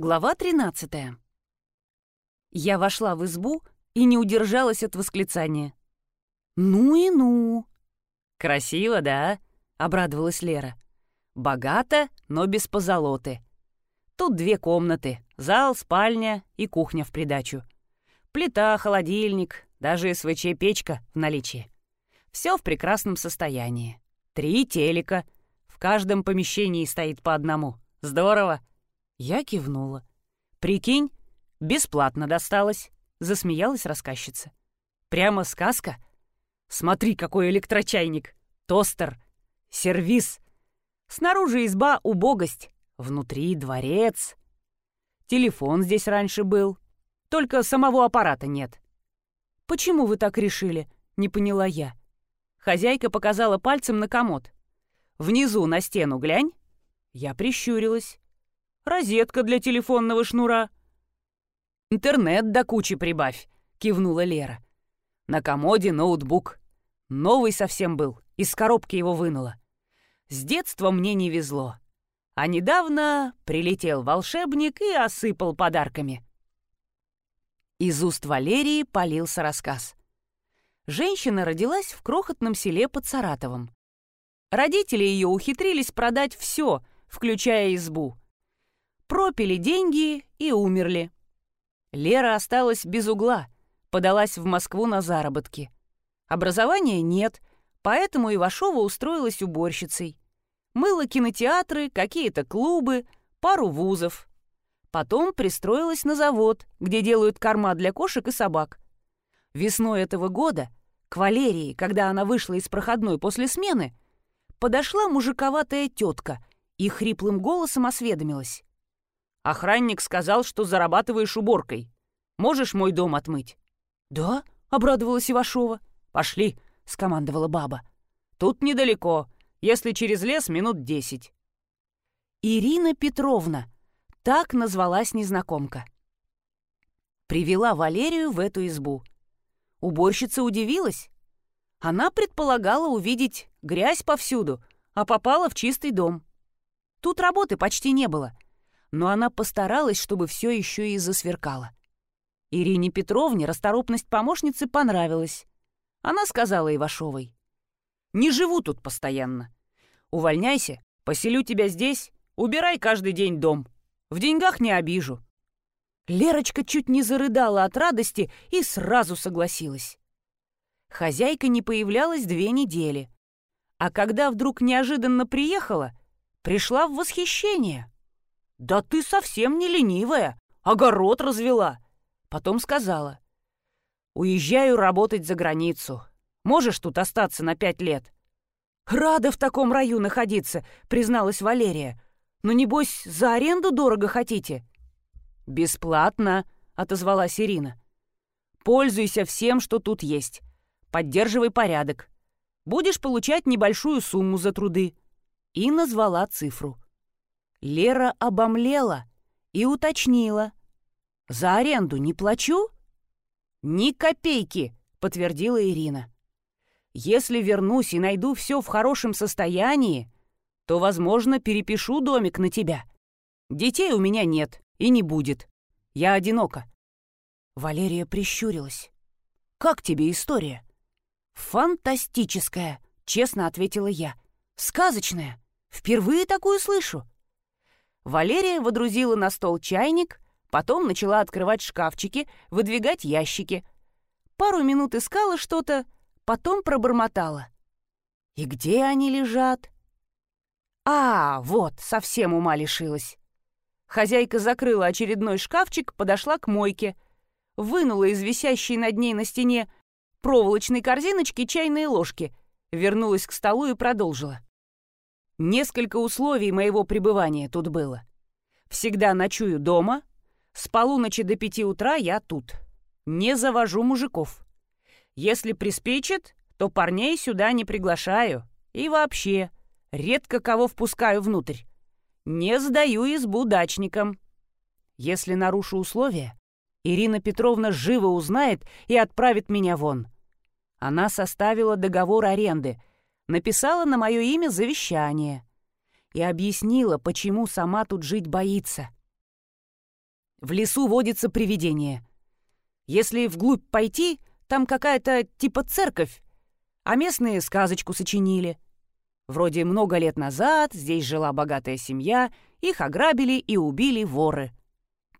Глава 13. Я вошла в избу и не удержалась от восклицания. «Ну и ну!» «Красиво, да?» — обрадовалась Лера. «Богато, но без позолоты. Тут две комнаты, зал, спальня и кухня в придачу. Плита, холодильник, даже СВЧ-печка в наличии. Все в прекрасном состоянии. Три телека. В каждом помещении стоит по одному. Здорово!» Я кивнула. «Прикинь, бесплатно досталось», — засмеялась рассказчица. «Прямо сказка? Смотри, какой электрочайник! Тостер! Сервис! Снаружи изба — убогость, внутри — дворец. Телефон здесь раньше был, только самого аппарата нет». «Почему вы так решили?» — не поняла я. Хозяйка показала пальцем на комод. «Внизу на стену глянь». Я прищурилась розетка для телефонного шнура. «Интернет до кучи прибавь», — кивнула Лера. «На комоде ноутбук. Новый совсем был, из коробки его вынула. С детства мне не везло. А недавно прилетел волшебник и осыпал подарками». Из уст Валерии полился рассказ. Женщина родилась в крохотном селе под Саратовом. Родители ее ухитрились продать все, включая избу — пропили деньги и умерли. Лера осталась без угла, подалась в Москву на заработки. Образования нет, поэтому Ивашова устроилась уборщицей. Мыла кинотеатры, какие-то клубы, пару вузов. Потом пристроилась на завод, где делают корма для кошек и собак. Весной этого года, к Валерии, когда она вышла из проходной после смены, подошла мужиковатая тетка и хриплым голосом осведомилась. Охранник сказал, что зарабатываешь уборкой. Можешь мой дом отмыть?» «Да», — обрадовалась Ивашова. «Пошли», — скомандовала баба. «Тут недалеко, если через лес минут десять». Ирина Петровна, так назвалась незнакомка. Привела Валерию в эту избу. Уборщица удивилась. Она предполагала увидеть грязь повсюду, а попала в чистый дом. Тут работы почти не было — но она постаралась, чтобы все еще и засверкало. Ирине Петровне расторопность помощницы понравилась. Она сказала Ивашовой. «Не живу тут постоянно. Увольняйся, поселю тебя здесь, убирай каждый день дом. В деньгах не обижу». Лерочка чуть не зарыдала от радости и сразу согласилась. Хозяйка не появлялась две недели. А когда вдруг неожиданно приехала, пришла в восхищение. «Да ты совсем не ленивая, огород развела!» Потом сказала. «Уезжаю работать за границу. Можешь тут остаться на пять лет?» «Рада в таком раю находиться», — призналась Валерия. «Но, небось, за аренду дорого хотите?» «Бесплатно», — отозвалась Ирина. «Пользуйся всем, что тут есть. Поддерживай порядок. Будешь получать небольшую сумму за труды». И назвала цифру. Лера обомлела и уточнила. «За аренду не плачу?» «Ни копейки», — подтвердила Ирина. «Если вернусь и найду все в хорошем состоянии, то, возможно, перепишу домик на тебя. Детей у меня нет и не будет. Я одинока». Валерия прищурилась. «Как тебе история?» «Фантастическая», — честно ответила я. «Сказочная. Впервые такую слышу». Валерия водрузила на стол чайник, потом начала открывать шкафчики, выдвигать ящики. Пару минут искала что-то, потом пробормотала. «И где они лежат?» «А, вот, совсем ума лишилась». Хозяйка закрыла очередной шкафчик, подошла к мойке, вынула из висящей над ней на стене проволочной корзиночки чайные ложки, вернулась к столу и продолжила. Несколько условий моего пребывания тут было. Всегда ночую дома, с полуночи до пяти утра я тут. Не завожу мужиков. Если приспичит, то парней сюда не приглашаю. И вообще, редко кого впускаю внутрь. Не сдаю избу дачникам. Если нарушу условия, Ирина Петровна живо узнает и отправит меня вон. Она составила договор аренды, написала на мое имя завещание и объяснила, почему сама тут жить боится. В лесу водится привидение. Если вглубь пойти, там какая-то типа церковь, а местные сказочку сочинили. Вроде много лет назад здесь жила богатая семья, их ограбили и убили воры.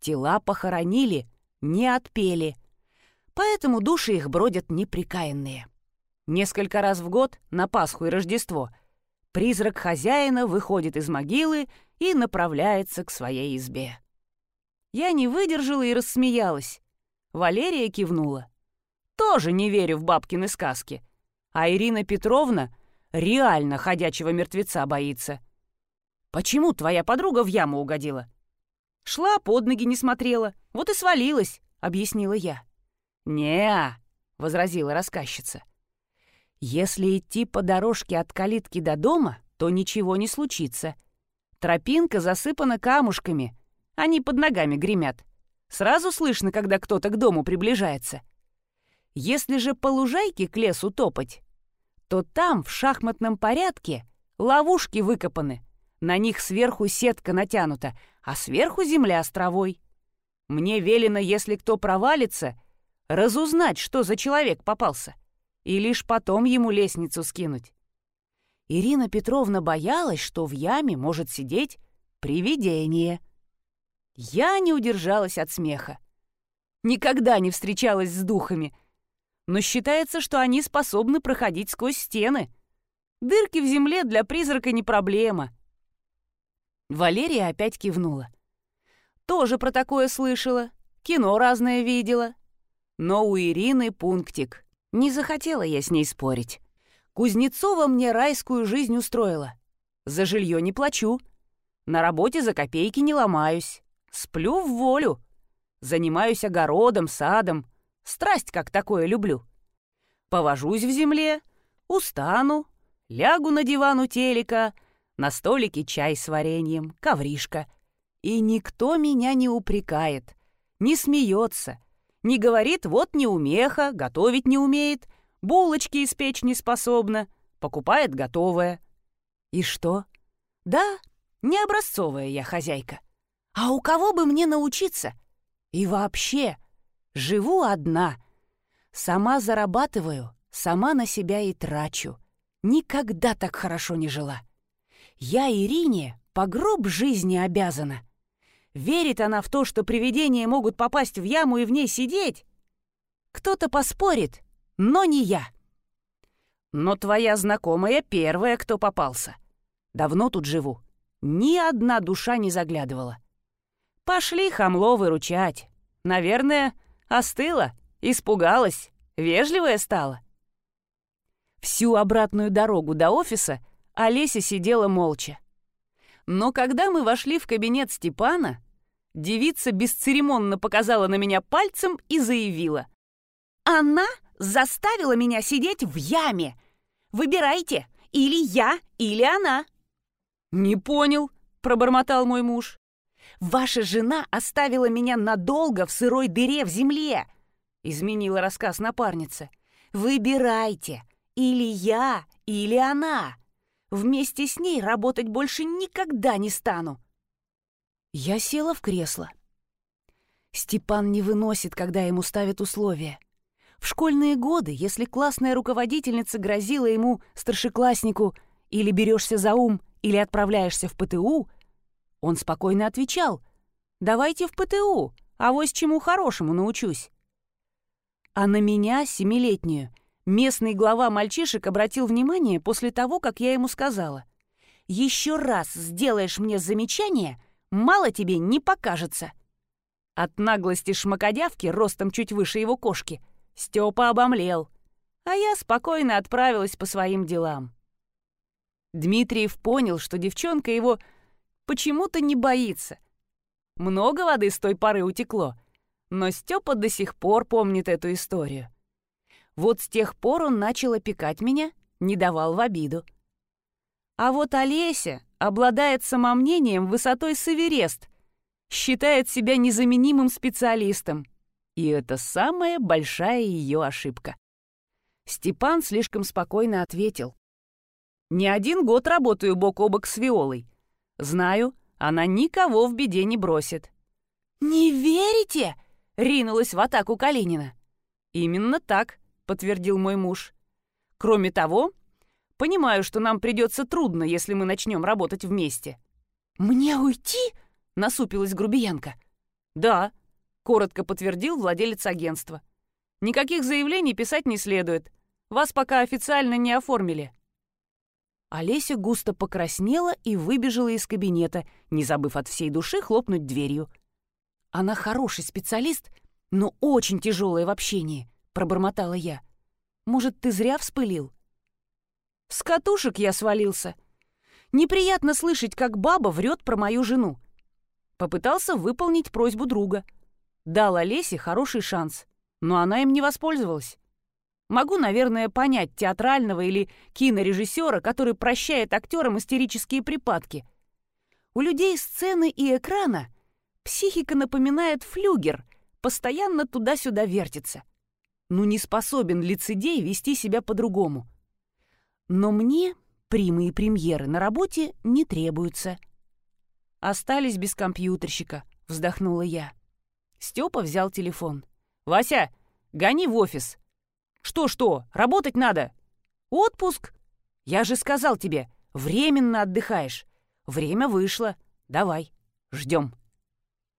Тела похоронили, не отпели. Поэтому души их бродят неприкаянные. Несколько раз в год, на Пасху и Рождество, призрак хозяина выходит из могилы и направляется к своей избе. Я не выдержала и рассмеялась. Валерия кивнула. Тоже не верю в бабкины сказки. А Ирина Петровна реально ходячего мертвеца боится. Почему твоя подруга в яму угодила? Шла, под ноги не смотрела, вот и свалилась, объяснила я. не возразила рассказчица. Если идти по дорожке от калитки до дома, то ничего не случится. Тропинка засыпана камушками, они под ногами гремят. Сразу слышно, когда кто-то к дому приближается. Если же по лужайке к лесу топать, то там в шахматном порядке ловушки выкопаны. На них сверху сетка натянута, а сверху земля с травой. Мне велено, если кто провалится, разузнать, что за человек попался, и лишь потом ему лестницу скинуть. Ирина Петровна боялась, что в яме может сидеть привидение — я не удержалась от смеха. Никогда не встречалась с духами, но считается, что они способны проходить сквозь стены. Дырки в земле для призрака не проблема. Валерия опять кивнула. Тоже про такое слышала, кино разное видела. Но у Ирины пунктик. Не захотела я с ней спорить. Кузнецова мне райскую жизнь устроила. За жилье не плачу. На работе за копейки не ломаюсь. Сплю в волю. Занимаюсь огородом, садом. Страсть как такое люблю. Повожусь в земле, устану, лягу на диван у телека, на столике чай с вареньем, ковришка. И никто меня не упрекает, не смеется, не говорит «вот неумеха, готовить не умеет», булочки испечь не способна, покупает готовое. И что? Да, не образцовая я хозяйка. А у кого бы мне научиться? И вообще, живу одна. Сама зарабатываю, сама на себя и трачу. Никогда так хорошо не жила. Я Ирине по гроб жизни обязана. Верит она в то, что привидения могут попасть в яму и в ней сидеть? Кто-то поспорит, но не я. Но твоя знакомая первая, кто попался. Давно тут живу. Ни одна душа не заглядывала. Пошли хамло выручать. Наверное, остыла, испугалась, вежливая стала. Всю обратную дорогу до офиса Олеся сидела молча. Но когда мы вошли в кабинет Степана, девица бесцеремонно показала на меня пальцем и заявила. «Она заставила меня сидеть в яме. Выбирайте, или я, или она». «Не понял», — пробормотал мой муж. Ваша жена оставила меня надолго в сырой дыре в земле!» — изменила рассказ напарница. «Выбирайте, или я, или она. Вместе с ней работать больше никогда не стану». Я села в кресло. Степан не выносит, когда ему ставят условия. В школьные годы, если классная руководительница грозила ему, старшекласснику, или берешься за ум, или отправляешься в ПТУ, он спокойно отвечал. «Давайте в ПТУ, а вось чему хорошему научусь». А на меня, семилетнюю, местный глава мальчишек обратил внимание после того, как я ему сказала. «Еще раз сделаешь мне замечание, мало тебе не покажется». От наглости шмакодявки, ростом чуть выше его кошки, Степа обомлел, а я спокойно отправилась по своим делам. Дмитриев понял, что девчонка его почему-то не боится. Много воды с той поры утекло, но Степа до сих пор помнит эту историю. Вот с тех пор он начал опекать меня, не давал в обиду. А вот Олеся обладает самомнением высотой с считает себя незаменимым специалистом. И это самая большая ее ошибка. Степан слишком спокойно ответил. «Не один год работаю бок о бок с Виолой. Знаю, она никого в беде не бросит. «Не верите?» — ринулась в атаку Калинина. «Именно так», — подтвердил мой муж. «Кроме того, понимаю, что нам придется трудно, если мы начнем работать вместе». «Мне уйти?» — насупилась грубиянка. «Да», — коротко подтвердил владелец агентства. «Никаких заявлений писать не следует. Вас пока официально не оформили». Олеся густо покраснела и выбежала из кабинета, не забыв от всей души хлопнуть дверью. «Она хороший специалист, но очень тяжелая в общении», — пробормотала я. «Может, ты зря вспылил?» «С катушек я свалился. Неприятно слышать, как баба врет про мою жену. Попытался выполнить просьбу друга. Дал Олесе хороший шанс, но она им не воспользовалась. Могу, наверное, понять театрального или кинорежиссера, который прощает актерам истерические припадки. У людей сцены и экрана психика напоминает флюгер, постоянно туда-сюда вертится. Ну не способен лицедей вести себя по-другому. Но мне примы и премьеры на работе не требуются. Остались без компьютерщика, вздохнула я. Степа взял телефон. «Вася, гони в офис, что-что, работать надо. Отпуск? Я же сказал тебе, временно отдыхаешь. Время вышло. Давай, ждем.